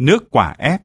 nước quả ép.